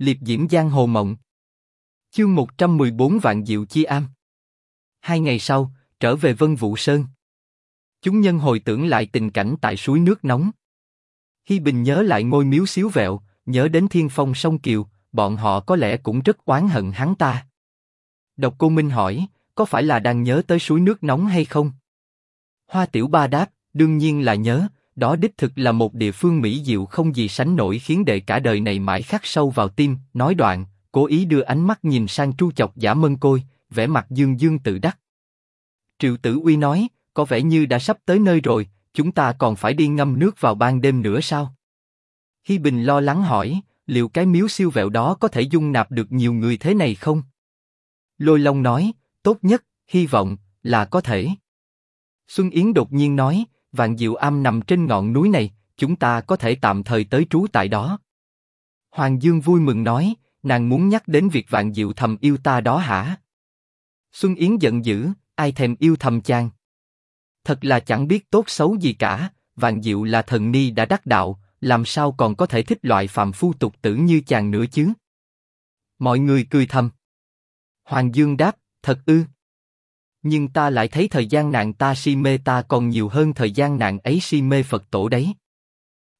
liệp diễm giang hồ mộng. Chương 114 vạn diệu chi am. Hai ngày sau, trở về Vân Vũ Sơn. Chúng nhân hồi tưởng lại tình cảnh tại suối nước nóng. Hi Bình nhớ lại ngôi miếu xíu vẹo, nhớ đến thiên phong sông Kiều, bọn họ có lẽ cũng rất oán hận hắn ta. Độc Cô Minh hỏi, có phải là đang nhớ tới suối nước nóng hay không? Hoa Tiểu Ba đáp, đương nhiên là nhớ, đó đích thực là một địa phương mỹ diệu không gì sánh nổi khiến đệ cả đời này mãi khắc sâu vào tim. Nói đoạn, cố ý đưa ánh mắt nhìn sang tru chọc giả mân côi, vẻ mặt dương dương tự đắc. Triệu Tử Uy nói, có vẻ như đã sắp tới nơi rồi, chúng ta còn phải đi ngâm nước vào ban đêm nữa sao? Hi Bình lo lắng hỏi, liệu cái miếu siêu vẹo đó có thể dung nạp được nhiều người thế này không? Lôi Long nói, tốt nhất, hy vọng là có thể. Xuân Yến đột nhiên nói, Vạn Diệu Am nằm trên ngọn núi này, chúng ta có thể tạm thời tới trú tại đó. Hoàng Dương vui mừng nói, nàng muốn nhắc đến việc Vạn Diệu thầm yêu ta đó hả? Xuân Yến giận dữ, ai thèm yêu thầm chàng? Thật là chẳng biết tốt xấu gì cả, Vạn Diệu là thần ni đã đắc đạo, làm sao còn có thể thích loại phạm phu tục tử như chàng nữa chứ? Mọi người cười thầm. Hoàng Dương đáp, thật ư? Nhưng ta lại thấy thời gian nạn ta si mê ta còn nhiều hơn thời gian nạn ấy si mê Phật tổ đấy.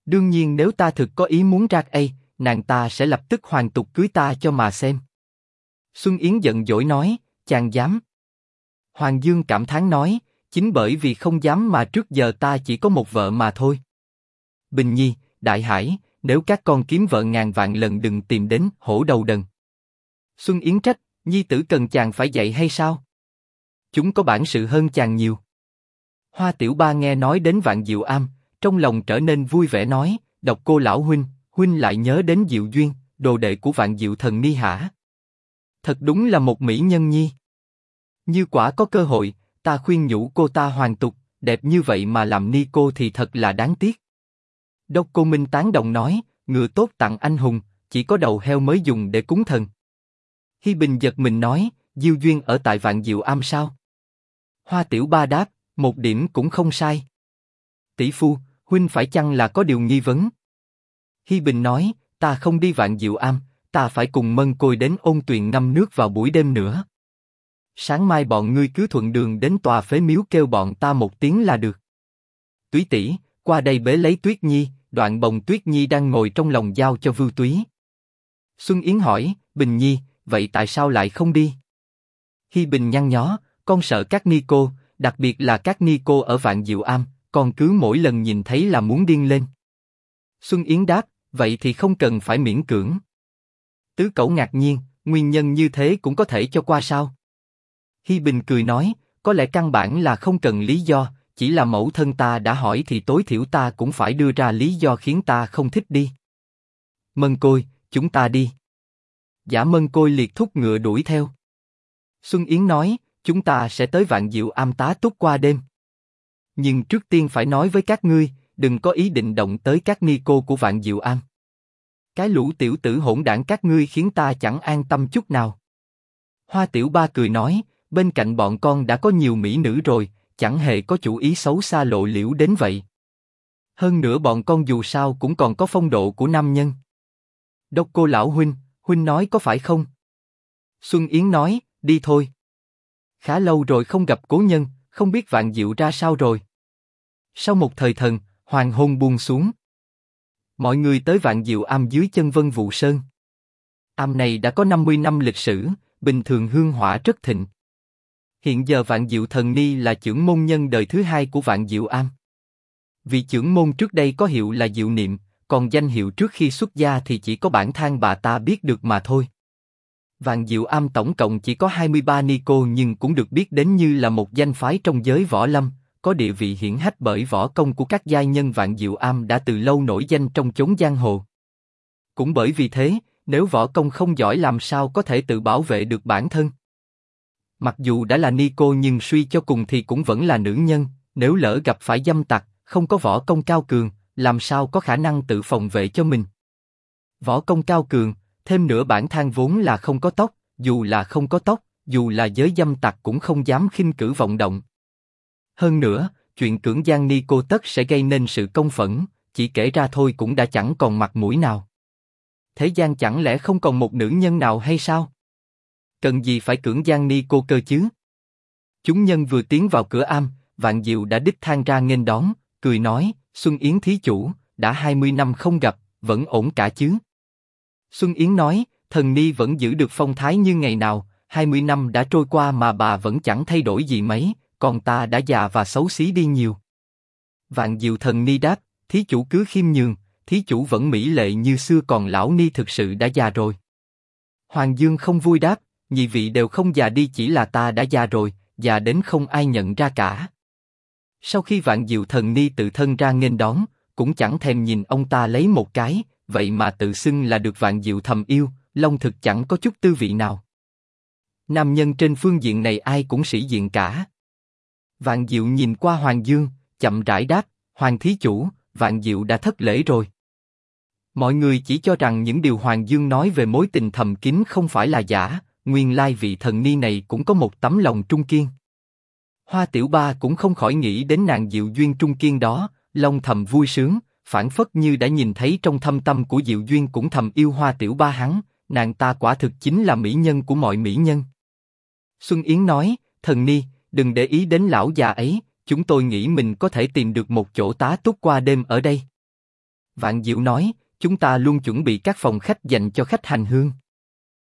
Đương nhiên nếu ta thực có ý muốn rạc ấy, nàng ta sẽ lập tức hoàn tục cưới ta cho mà xem. Xuân Yến giận dỗi nói, chàng dám. Hoàng Dương cảm thán nói, chính bởi vì không dám mà trước giờ ta chỉ có một vợ mà thôi. Bình Nhi, Đại Hải, nếu các con kiếm vợ ngàn vạn lần đừng tìm đến hổ đầu đần. Xuân Yến trách, Nhi tử cần chàng phải dạy hay sao? Chúng có bản sự hơn chàng nhiều. Hoa Tiểu Ba nghe nói đến Vạn Diệu Am, trong lòng trở nên vui vẻ nói, độc cô lão huynh, huynh lại nhớ đến Diệu Duyên, đồ đệ của Vạn Diệu Thần Ni hả? Thật đúng là một mỹ nhân nhi. Như quả có cơ hội, ta khuyên nhủ cô ta hoàn tục, đẹp như vậy mà làm ni cô thì thật là đáng tiếc. Đốc Cô Minh tán đồng nói, ngựa tốt tặng anh hùng, chỉ có đầu heo mới dùng để cúng thần. Hi Bình giật mình nói, Diêu Duyên ở tại Vạn Diệu Am sao? Hoa Tiểu Ba đáp, một điểm cũng không sai. Tỷ phu, huynh phải chăng là có điều nghi vấn? Hi Bình nói, ta không đi Vạn Diệu Am, ta phải cùng Mân Côi đến ôn tuyền ngâm nước vào buổi đêm nữa. Sáng mai bọn ngươi cứ thuận đường đến tòa phế miếu kêu bọn ta một tiếng là được. Túy tỷ, qua đây bế lấy Tuyết Nhi, đoạn bồng Tuyết Nhi đang ngồi trong lòng giao cho Vưu Túy. Xuân Yến hỏi, Bình Nhi, vậy tại sao lại không đi? Hi Bình nhăn nhó, con sợ các ni cô, đặc biệt là các ni cô ở Vạn Diệu Am, con cứ mỗi lần nhìn thấy là muốn điên lên. Xuân Yến đáp, vậy thì không cần phải miễn cưỡng. Tứ Cẩu ngạc nhiên, nguyên nhân như thế cũng có thể cho qua sao? Hi Bình cười nói, có lẽ căn bản là không cần lý do, chỉ là mẫu thân ta đã hỏi thì tối thiểu ta cũng phải đưa ra lý do khiến ta không thích đi. Mân Côi, chúng ta đi. Giả Mân Côi liệt thúc ngựa đuổi theo. Xuân Yến nói, chúng ta sẽ tới Vạn Diệu Am tá túc qua đêm. Nhưng trước tiên phải nói với các ngươi, đừng có ý định động tới các ni cô của Vạn Diệu Am. Cái lũ tiểu tử hỗn đảng các ngươi khiến ta chẳng an tâm chút nào. Hoa Tiểu Ba cười nói, bên cạnh bọn con đã có nhiều mỹ nữ rồi, chẳng hề có chủ ý xấu xa lộ liễu đến vậy. Hơn nữa bọn con dù sao cũng còn có phong độ của nam nhân. Đốc cô lão huynh, huynh nói có phải không? Xuân Yến nói, đi thôi. Khá lâu rồi không gặp cố nhân, không biết vạn diệu ra sao rồi. Sau một thời thần, hoàng hôn buông xuống. Mọi người tới vạn diệu am dưới chân vân vụ sơn. Am này đã có 50 năm lịch sử, bình thường hương hỏa rất thịnh. Hiện giờ vạn diệu thần ni là trưởng môn nhân đời thứ hai của vạn diệu am. Vị trưởng môn trước đây có hiệu là diệu niệm, còn danh hiệu trước khi xuất gia thì chỉ có bản than bà ta biết được mà thôi. Vạn Diệu Am tổng cộng chỉ có 23 ni cô nhưng cũng được biết đến như là một danh phái trong giới võ lâm, có địa vị hiển hách bởi võ công của các giai nhân Vạn Diệu Am đã từ lâu nổi danh trong chốn giang hồ. Cũng bởi vì thế, nếu võ công không giỏi làm sao có thể tự bảo vệ được bản thân. Mặc dù đã là ni cô nhưng suy cho cùng thì cũng vẫn là nữ nhân, nếu lỡ gặp phải dâm tặc, không có võ công cao cường, làm sao có khả năng tự phòng vệ cho mình. Võ công cao cường, thêm nữa bản than vốn là không có tóc, dù là không có tóc, dù là giới dâm tặc cũng không dám khinh cử vọng động. Hơn nữa, chuyện cưỡng gian ni cô tất sẽ gây nên sự công phẫn, chỉ kể ra thôi cũng đã chẳng còn mặt mũi nào. thế gian chẳng lẽ không còn một nữ nhân nào hay sao? Cần gì phải cưỡng gian ni cô cơ chứ? Chúng nhân vừa tiến vào cửa am, Vạn Diệu đã đích thang ra nghênh đón, cười nói, Xuân Yến thí chủ, đã 20 năm không gặp, vẫn ổn cả chứ? Xuân Yến nói, thần ni vẫn giữ được phong thái như ngày nào, 20 năm đã trôi qua mà bà vẫn chẳng thay đổi gì mấy, còn ta đã già và xấu xí đi nhiều. Vạn Diệu thần ni đáp, thí chủ cứ khiêm nhường, thí chủ vẫn mỹ lệ như xưa còn lão ni thực sự đã già rồi. Hoàng Dương không vui đáp, nhị vị đều không già đi chỉ là ta đã già rồi, già đến không ai nhận ra cả. Sau khi vạn diệu thần ni tự thân ra nghênh đón, cũng chẳng thèm nhìn ông ta lấy một cái, vậy mà tự xưng là được vạn diệu thầm yêu, long thực chẳng có chút tư vị nào. Nam nhân trên phương diện này ai cũng sĩ diện cả. Vạn diệu nhìn qua Hoàng Dương, chậm rãi đáp, Hoàng thí chủ, vạn diệu đã thất lễ rồi. Mọi người chỉ cho rằng những điều Hoàng Dương nói về mối tình thầm kín không phải là giả, nguyên lai vị thần ni này cũng có một tấm lòng trung kiên. Hoa Tiểu Ba cũng không khỏi nghĩ đến nàng Diệu Duyên trung kiên đó, lòng thầm vui sướng, phản phất như đã nhìn thấy trong thâm tâm của Diệu Duyên cũng thầm yêu Hoa Tiểu Ba hắn, nàng ta quả thực chính là mỹ nhân của mọi mỹ nhân. Xuân Yến nói, thần ni, đừng để ý đến lão già ấy, chúng tôi nghĩ mình có thể tìm được một chỗ tá túc qua đêm ở đây. Vạn Diệu nói, chúng ta luôn chuẩn bị các phòng khách dành cho khách hành hương.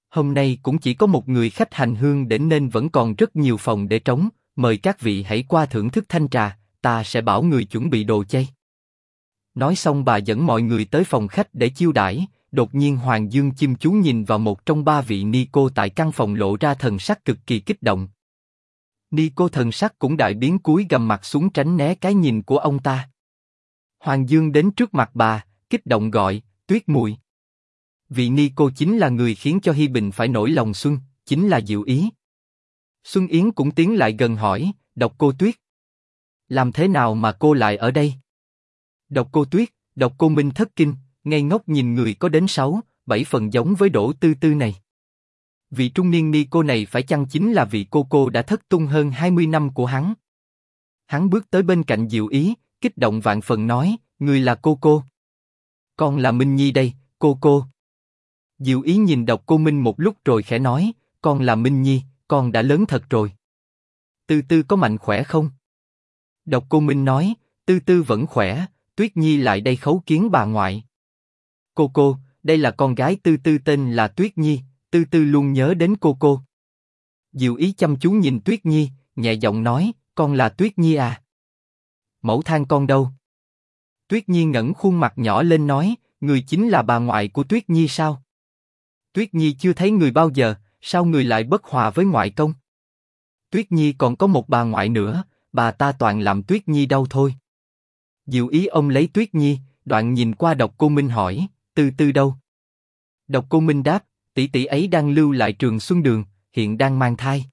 Hôm nay cũng chỉ có một người khách hành hương đến nên vẫn còn rất nhiều phòng để trống, mời các vị hãy qua thưởng thức thanh trà, ta sẽ bảo người chuẩn bị đồ chay. Nói xong bà dẫn mọi người tới phòng khách để chiêu đãi, đột nhiên Hoàng Dương chim chú nhìn vào một trong ba vị ni cô tại căn phòng lộ ra thần sắc cực kỳ kích động. Ni cô thần sắc cũng đại biến cúi gầm mặt xuống tránh né cái nhìn của ông ta. Hoàng Dương đến trước mặt bà, kích động gọi, tuyết mùi. Vị ni cô chính là người khiến cho Hi Bình phải nổi lòng xuân, chính là Diệu Ý. Xuân Yến cũng tiến lại gần hỏi, độc cô tuyết. Làm thế nào mà cô lại ở đây? Độc cô tuyết, độc cô Minh thất kinh, ngây ngốc nhìn người có đến sáu, bảy phần giống với Đỗ Tư Tư này. Vị trung niên ni cô này phải chăng chính là vị cô cô đã thất tung hơn 20 năm của hắn? Hắn bước tới bên cạnh Diệu Ý, kích động vạn phần nói, người là cô cô. Con là Minh Nhi đây, cô cô. Diệu Ý nhìn độc cô Minh một lúc rồi khẽ nói, con là Minh Nhi, con đã lớn thật rồi. Tư Tư có mạnh khỏe không? Độc cô Minh nói, Tư Tư vẫn khỏe, Tuyết Nhi lại đây khấu kiến bà ngoại. Cô cô, đây là con gái Tư Tư tên là Tuyết Nhi, Tư Tư luôn nhớ đến cô cô. Diệu ý chăm chú nhìn Tuyết Nhi, nhẹ giọng nói, con là Tuyết Nhi à? Mẫu than con đâu? Tuyết Nhi ngẩng khuôn mặt nhỏ lên nói, người chính là bà ngoại của Tuyết Nhi sao? Tuyết Nhi chưa thấy người bao giờ, sao người lại bất hòa với ngoại công? Tuyết Nhi còn có một bà ngoại nữa, bà ta toàn làm Tuyết Nhi đau thôi. Diệu ý ông lấy Tuyết Nhi, đoạn nhìn qua độc cô Minh hỏi, từ từ đâu? Độc cô Minh đáp, tỷ tỷ ấy đang lưu lại trường Xuân Đường, hiện đang mang thai.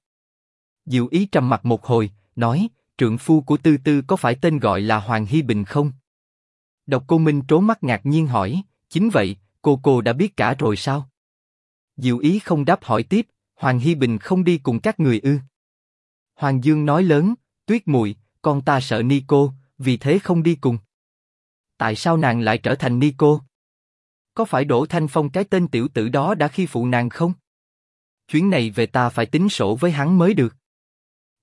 Diệu ý trầm mặt một hồi, nói, trượng phu của Tư Tư có phải tên gọi là Hoàng Hy Bình không? Độc cô Minh trố mắt ngạc nhiên hỏi, chính vậy, cô cô đã biết cả rồi sao? Diệu ý không đáp hỏi tiếp, Hoàng Hy Bình không đi cùng các người ư? Hoàng Dương nói lớn, Tuyết Mùi, con ta sợ Ni cô, vì thế không đi cùng. Tại sao nàng lại trở thành Ni cô? Có phải Đỗ Thanh Phong cái tên tiểu tử đó đã khi phụ nàng không? Chuyến này về ta phải tính sổ với hắn mới được.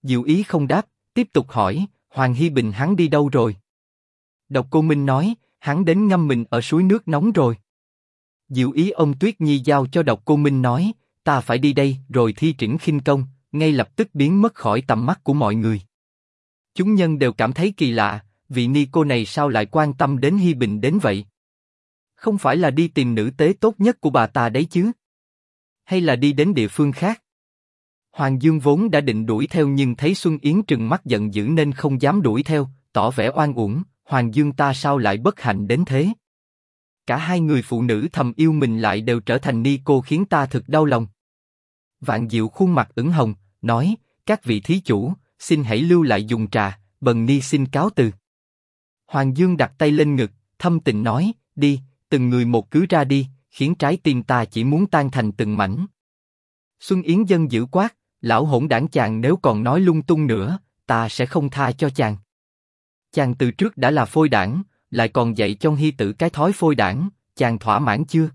Diệu ý không đáp, tiếp tục hỏi, Hoàng Hy Bình hắn đi đâu rồi? Độc Cô Minh nói, hắn đến ngâm mình ở suối nước nóng rồi. Diệu ý ông Tuyết Nhi giao cho Độc Cô Minh nói, ta phải đi đây, rồi thi triển khinh công, ngay lập tức biến mất khỏi tầm mắt của mọi người. Chúng nhân đều cảm thấy kỳ lạ, vị ni cô này sao lại quan tâm đến Hi Bình đến vậy? Không phải là đi tìm nữ tế tốt nhất của bà ta đấy chứ? Hay là đi đến địa phương khác? Hoàng Dương vốn đã định đuổi theo nhưng thấy Xuân Yến trừng mắt giận dữ nên không dám đuổi theo, tỏ vẻ oan uổng. Hoàng Dương ta sao lại bất hạnh đến thế? Cả hai người phụ nữ thầm yêu mình lại đều trở thành ni cô khiến ta thực đau lòng. Vạn Diệu khuôn mặt ửng hồng, nói: các vị thí chủ, xin hãy lưu lại dùng trà, bần ni xin cáo từ. Hoàng Dương đặt tay lên ngực, thâm tình nói: đi, từng người một cứ ra đi, khiến trái tim ta chỉ muốn tan thành từng mảnh. Xuân Yến dân dữ quát, lão hỗn đảng chàng nếu còn nói lung tung nữa, ta sẽ không tha cho chàng. Chàng từ trước đã là phôi đảng, lại còn dạy cho hy tử cái thói phôi đảng, chàng thỏa mãn chưa?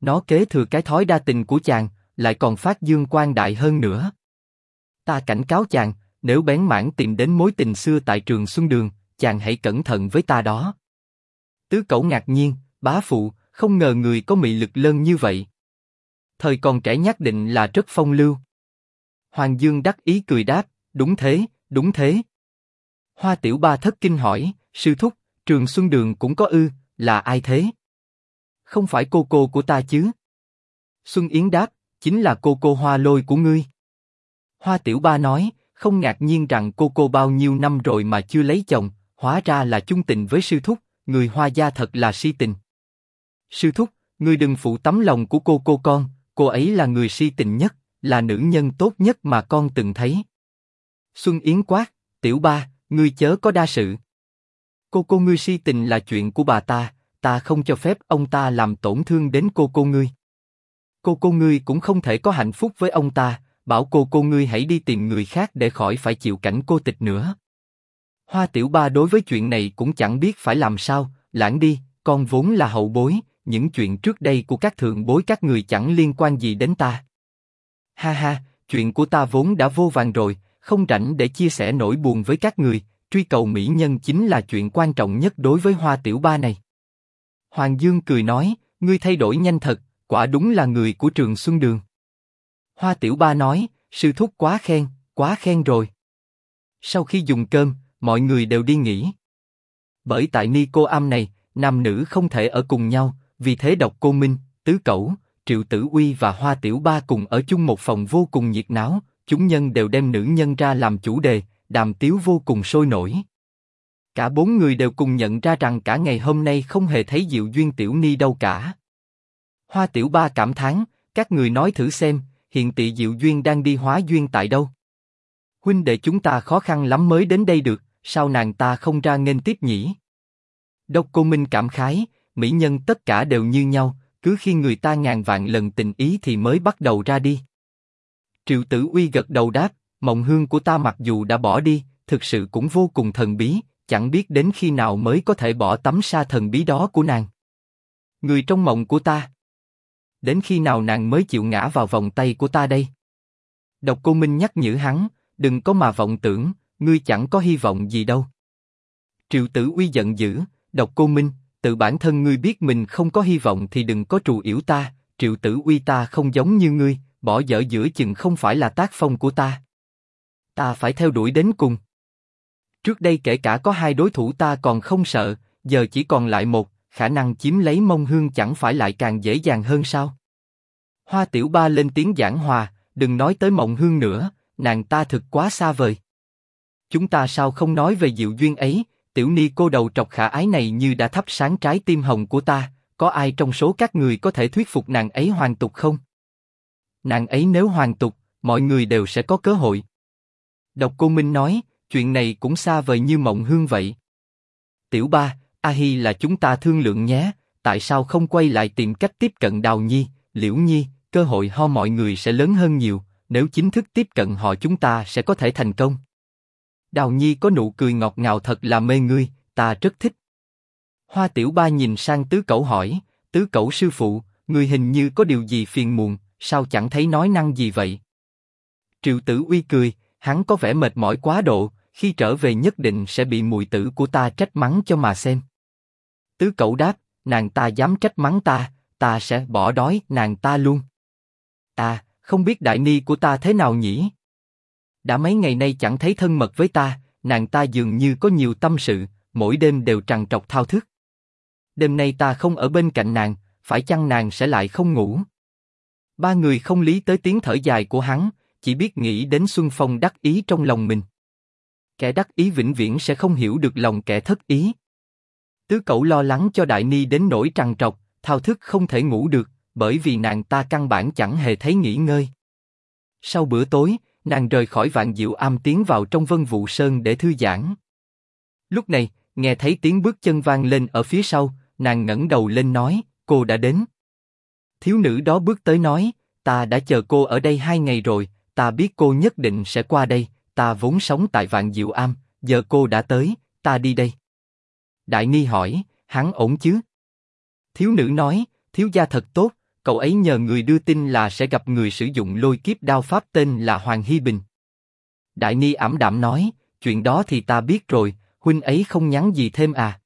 Nó kế thừa cái thói đa tình của chàng, lại còn phát dương quan đại hơn nữa. Ta cảnh cáo chàng, nếu bén mảng tìm đến mối tình xưa tại trường Xuân Đường, chàng hãy cẩn thận với ta đó. Tứ cẩu ngạc nhiên, bá phụ, không ngờ người có mị lực lớn như vậy. Thời còn trẻ nhất định là rất phong lưu. Hoàng Dương đắc ý cười đáp, đúng thế, đúng thế. Hoa Tiểu Ba thất kinh hỏi, sư thúc, Trường Xuân Đường cũng có ư, là ai thế? Không phải cô cô của ta chứ? Xuân Yến đáp, chính là cô cô Hoa Lôi của ngươi. Hoa Tiểu Ba nói, không ngạc nhiên rằng cô cô bao nhiêu năm rồi mà chưa lấy chồng, hóa ra là chung tình với sư thúc, người Hoa gia thật là si tình. Sư thúc, ngươi đừng phụ tấm lòng của cô cô con, cô ấy là người si tình nhất, là nữ nhân tốt nhất mà con từng thấy. Xuân Yến quát, Tiểu Ba, ngươi chớ có đa sự. Cô cô ngươi si tình là chuyện của bà ta, ta không cho phép ông ta làm tổn thương đến cô cô ngươi. Cô cô ngươi cũng không thể có hạnh phúc với ông ta, bảo cô cô ngươi hãy đi tìm người khác để khỏi phải chịu cảnh cô tịch nữa. Hoa Tiểu Ba đối với chuyện này cũng chẳng biết phải làm sao, lãng đi, con vốn là hậu bối, những chuyện trước đây của các thượng bối các người chẳng liên quan gì đến ta. Ha ha, chuyện của ta vốn đã vô vàng rồi, không rảnh để chia sẻ nỗi buồn với các người, truy cầu mỹ nhân chính là chuyện quan trọng nhất đối với Hoa Tiểu Ba này. Hoàng Dương cười nói, ngươi thay đổi nhanh thật, quả đúng là người của Trường Xuân Đường. Hoa Tiểu Ba nói, sư thúc quá khen, quá khen rồi. Sau khi dùng cơm, mọi người đều đi nghỉ. Bởi tại ni cô am này, nam nữ không thể ở cùng nhau, vì thế độc cô Minh, Tứ Cẩu, Triệu Tử Uy và Hoa Tiểu Ba cùng ở chung một phòng vô cùng nhiệt náo, chúng nhân đều đem nữ nhân ra làm chủ đề, đàm tiếu vô cùng sôi nổi. Cả bốn người đều cùng nhận ra rằng cả ngày hôm nay không hề thấy Diệu Duyên Tiểu Ni đâu cả. Hoa Tiểu Ba cảm thán, các người nói thử xem, hiện tị Diệu Duyên đang đi hóa duyên tại đâu? Huynh đệ chúng ta khó khăn lắm mới đến đây được, sao nàng ta không ra nghênh tiếp nhỉ? Độc Cô Minh cảm khái, mỹ nhân tất cả đều như nhau, cứ khi người ta ngàn vạn lần tình ý thì mới bắt đầu ra đi. Triệu Tử Uy gật đầu đáp, mộng hương của ta mặc dù đã bỏ đi, thực sự cũng vô cùng thần bí, chẳng biết đến khi nào mới có thể bỏ tấm sa thần bí đó của nàng. Người trong mộng của ta. Đến khi nào nàng mới chịu ngã vào vòng tay của ta đây? Độc Cô Minh nhắc nhở hắn, đừng có mà vọng tưởng, ngươi chẳng có hy vọng gì đâu. Triệu Tử Uy giận dữ, Độc Cô Minh, tự bản thân ngươi biết mình không có hy vọng thì đừng có trù yểu ta. Triệu Tử Uy ta không giống như ngươi, bỏ dở giữa chừng không phải là tác phong của ta. Ta phải theo đuổi đến cùng. Trước đây kể cả có hai đối thủ ta còn không sợ, giờ chỉ còn lại một, khả năng chiếm lấy mông hương chẳng phải lại càng dễ dàng hơn sao? Hoa Tiểu Ba lên tiếng giảng hòa, đừng nói tới mộng hương nữa, nàng ta thực quá xa vời. Chúng ta sao không nói về diệu duyên ấy? Tiểu Ni cô đầu trọc khả ái này như đã thắp sáng trái tim hồng của ta, có ai trong số các người có thể thuyết phục nàng ấy hoàn tục không? Nàng ấy nếu hoàn tục, mọi người đều sẽ có cơ hội. Độc Cô Minh nói, chuyện này cũng xa vời như mộng hương vậy. Tiểu Ba, A Hi là chúng ta thương lượng nhé, tại sao không quay lại tìm cách tiếp cận Đào Nhi, Liễu Nhi, cơ hội ho mọi người sẽ lớn hơn nhiều, nếu chính thức tiếp cận họ chúng ta sẽ có thể thành công. Đào Nhi có nụ cười ngọt ngào thật là mê ngươi, ta rất thích. Hoa Tiểu Ba nhìn sang Tứ cậu hỏi, Tứ cậu sư phụ, người hình như có điều gì phiền muộn, sao chẳng thấy nói năng gì vậy? Triệu Tử Uy cười, hắn có vẻ mệt mỏi quá độ, khi trở về nhất định sẽ bị mùi tử của ta trách mắng cho mà xem. Tứ cậu đáp, nàng ta dám trách mắng ta, ta sẽ bỏ đói nàng ta luôn. À, không biết đại ni của ta thế nào nhỉ? Đã mấy ngày nay chẳng thấy thân mật với ta, nàng ta dường như có nhiều tâm sự, mỗi đêm đều trằn trọc thao thức. Đêm nay ta không ở bên cạnh nàng, phải chăng nàng sẽ lại không ngủ? Ba người không lý tới tiếng thở dài của hắn, chỉ biết nghĩ đến Xuân Phong đắc ý trong lòng mình. Kẻ đắc ý vĩnh viễn sẽ không hiểu được lòng kẻ thất ý. Tứ cậu lo lắng cho Đại Ni đến nỗi trằn trọc, thao thức không thể ngủ được, bởi vì nàng ta căn bản chẳng hề thấy nghỉ ngơi. Sau bữa tối, nàng rời khỏi vạn diệu am tiến vào trong vân vụ sơn để thư giãn. Lúc này, nghe thấy tiếng bước chân vang lên ở phía sau, nàng ngẩng đầu lên nói, cô đã đến. Thiếu nữ đó bước tới nói, ta đã chờ cô ở đây hai ngày rồi, ta biết cô nhất định sẽ qua đây, ta vốn sống tại vạn diệu am, giờ cô đã tới, ta đi đây. Đại Ni hỏi, hắn ổn chứ? Thiếu nữ nói, thiếu gia thật tốt, cậu ấy nhờ người đưa tin là sẽ gặp người sử dụng lôi kiếp đao pháp tên là Hoàng Hy Bình. Đại Ni ảm đạm nói, chuyện đó thì ta biết rồi, huynh ấy không nhắn gì thêm à.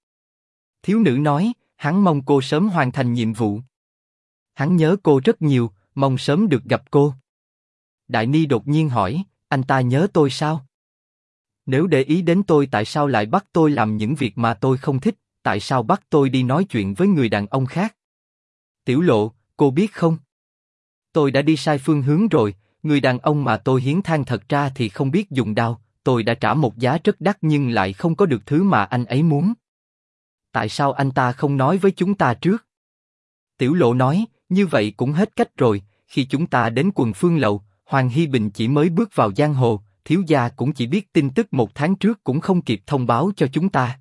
Thiếu nữ nói, hắn mong cô sớm hoàn thành nhiệm vụ. Hắn nhớ cô rất nhiều, mong sớm được gặp cô. Đại Ni đột nhiên hỏi, anh ta nhớ tôi sao? Nếu để ý đến tôi tại sao lại bắt tôi làm những việc mà tôi không thích, tại sao bắt tôi đi nói chuyện với người đàn ông khác? Tiểu lộ, cô biết không? Tôi đã đi sai phương hướng rồi, người đàn ông mà tôi hiến than thật ra thì không biết dùng đao, tôi đã trả một giá rất đắt nhưng lại không có được thứ mà anh ấy muốn. Tại sao anh ta không nói với chúng ta trước? Tiểu lộ nói, như vậy cũng hết cách rồi, khi chúng ta đến quần phương lầu, Hoàng Hy Bình chỉ mới bước vào giang hồ, thiếu gia cũng chỉ biết tin tức một tháng trước cũng không kịp thông báo cho chúng ta.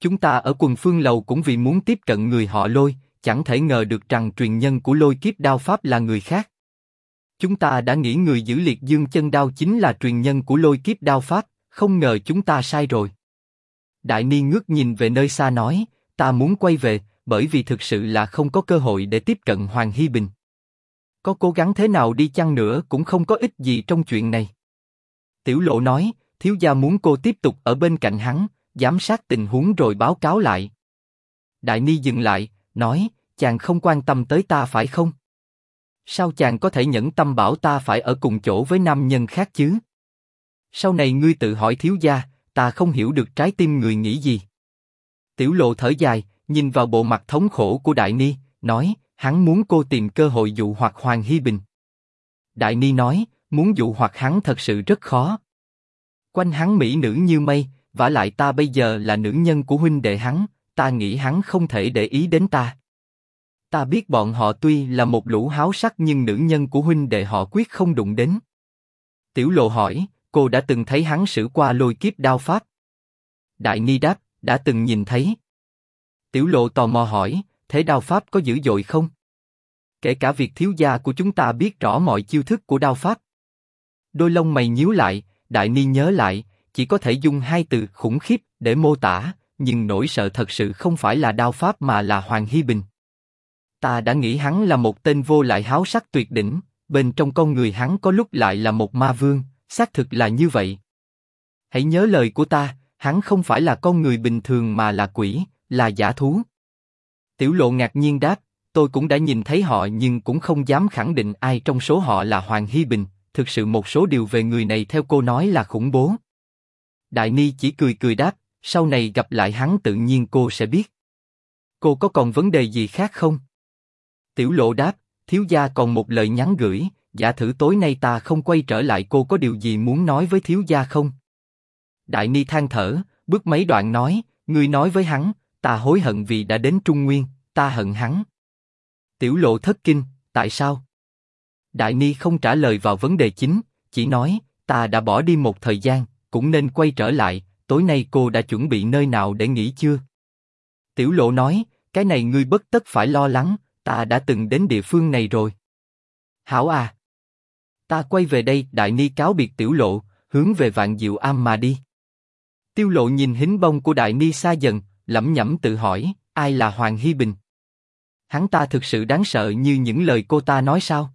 Chúng ta ở quần phương lầu cũng vì muốn tiếp cận người họ lôi, chẳng thể ngờ được rằng truyền nhân của lôi kiếp đao pháp là người khác. Chúng ta đã nghĩ người giữ liệt dương chân đao chính là truyền nhân của lôi kiếp đao pháp, không ngờ chúng ta sai rồi. Đại Ni ngước nhìn về nơi xa nói, ta muốn quay về, bởi vì thực sự là không có cơ hội để tiếp cận Hoàng Hy Bình. Có cố gắng thế nào đi chăng nữa cũng không có ích gì trong chuyện này. Tiểu Lộ nói, thiếu gia muốn cô tiếp tục ở bên cạnh hắn, giám sát tình huống rồi báo cáo lại. Đại Ni dừng lại, nói, chàng không quan tâm tới ta phải không? Sao chàng có thể nhẫn tâm bảo ta phải ở cùng chỗ với nam nhân khác chứ? Sau này ngươi tự hỏi thiếu gia, ta không hiểu được trái tim người nghĩ gì. Tiểu lộ thở dài, nhìn vào bộ mặt thống khổ của Đại Ni, nói, hắn muốn cô tìm cơ hội dụ hoặc Hoàng Hy Bình. Đại Ni nói, muốn dụ hoặc hắn thật sự rất khó. Quanh hắn mỹ nữ như mây, và lại ta bây giờ là nữ nhân của huynh đệ hắn, ta nghĩ hắn không thể để ý đến ta. Ta biết bọn họ tuy là một lũ háo sắc nhưng nữ nhân của huynh đệ họ quyết không đụng đến. Tiểu lộ hỏi, cô đã từng thấy hắn sử qua lôi kiếp đao pháp? Đại Ni đáp, đã từng nhìn thấy. Tiểu lộ tò mò hỏi, thế đao pháp có dữ dội không? Kể cả việc thiếu gia của chúng ta biết rõ mọi chiêu thức của đao pháp. Đôi lông mày nhíu lại, Đại Ni nhớ lại, chỉ có thể dùng hai từ khủng khiếp để mô tả, nhưng nỗi sợ thật sự không phải là đao pháp mà là Hoàng Hy Bình. Ta đã nghĩ hắn là một tên vô lại háo sắc tuyệt đỉnh, bên trong con người hắn có lúc lại là một ma vương, xác thực là như vậy. Hãy nhớ lời của ta, hắn không phải là con người bình thường mà là quỷ, là giả thú. Tiểu lộ ngạc nhiên đáp, tôi cũng đã nhìn thấy họ nhưng cũng không dám khẳng định ai trong số họ là Hoàng Hy Bình, thực sự một số điều về người này theo cô nói là khủng bố. Đại Ni chỉ cười cười đáp, sau này gặp lại hắn tự nhiên cô sẽ biết. Cô có còn vấn đề gì khác không? Tiểu lộ đáp, thiếu gia còn một lời nhắn gửi, giả thử tối nay ta không quay trở lại cô có điều gì muốn nói với thiếu gia không? Đại Ni than thở, bước mấy đoạn nói, ngươi nói với hắn, ta hối hận vì đã đến Trung Nguyên, ta hận hắn. Tiểu lộ thất kinh, tại sao? Đại Ni không trả lời vào vấn đề chính, chỉ nói, ta đã bỏ đi một thời gian, cũng nên quay trở lại, tối nay cô đã chuẩn bị nơi nào để nghỉ chưa? Tiểu lộ nói, cái này ngươi bất tất phải lo lắng, ta đã từng đến địa phương này rồi. Hảo à! Ta quay về đây, đại ni cáo biệt tiểu lộ, hướng về vạn diệu am mà đi. Tiêu lộ nhìn hình bông của đại ni xa dần, lẩm nhẩm tự hỏi, ai là Hoàng Hy Bình? Hắn ta thực sự đáng sợ như những lời cô ta nói sao?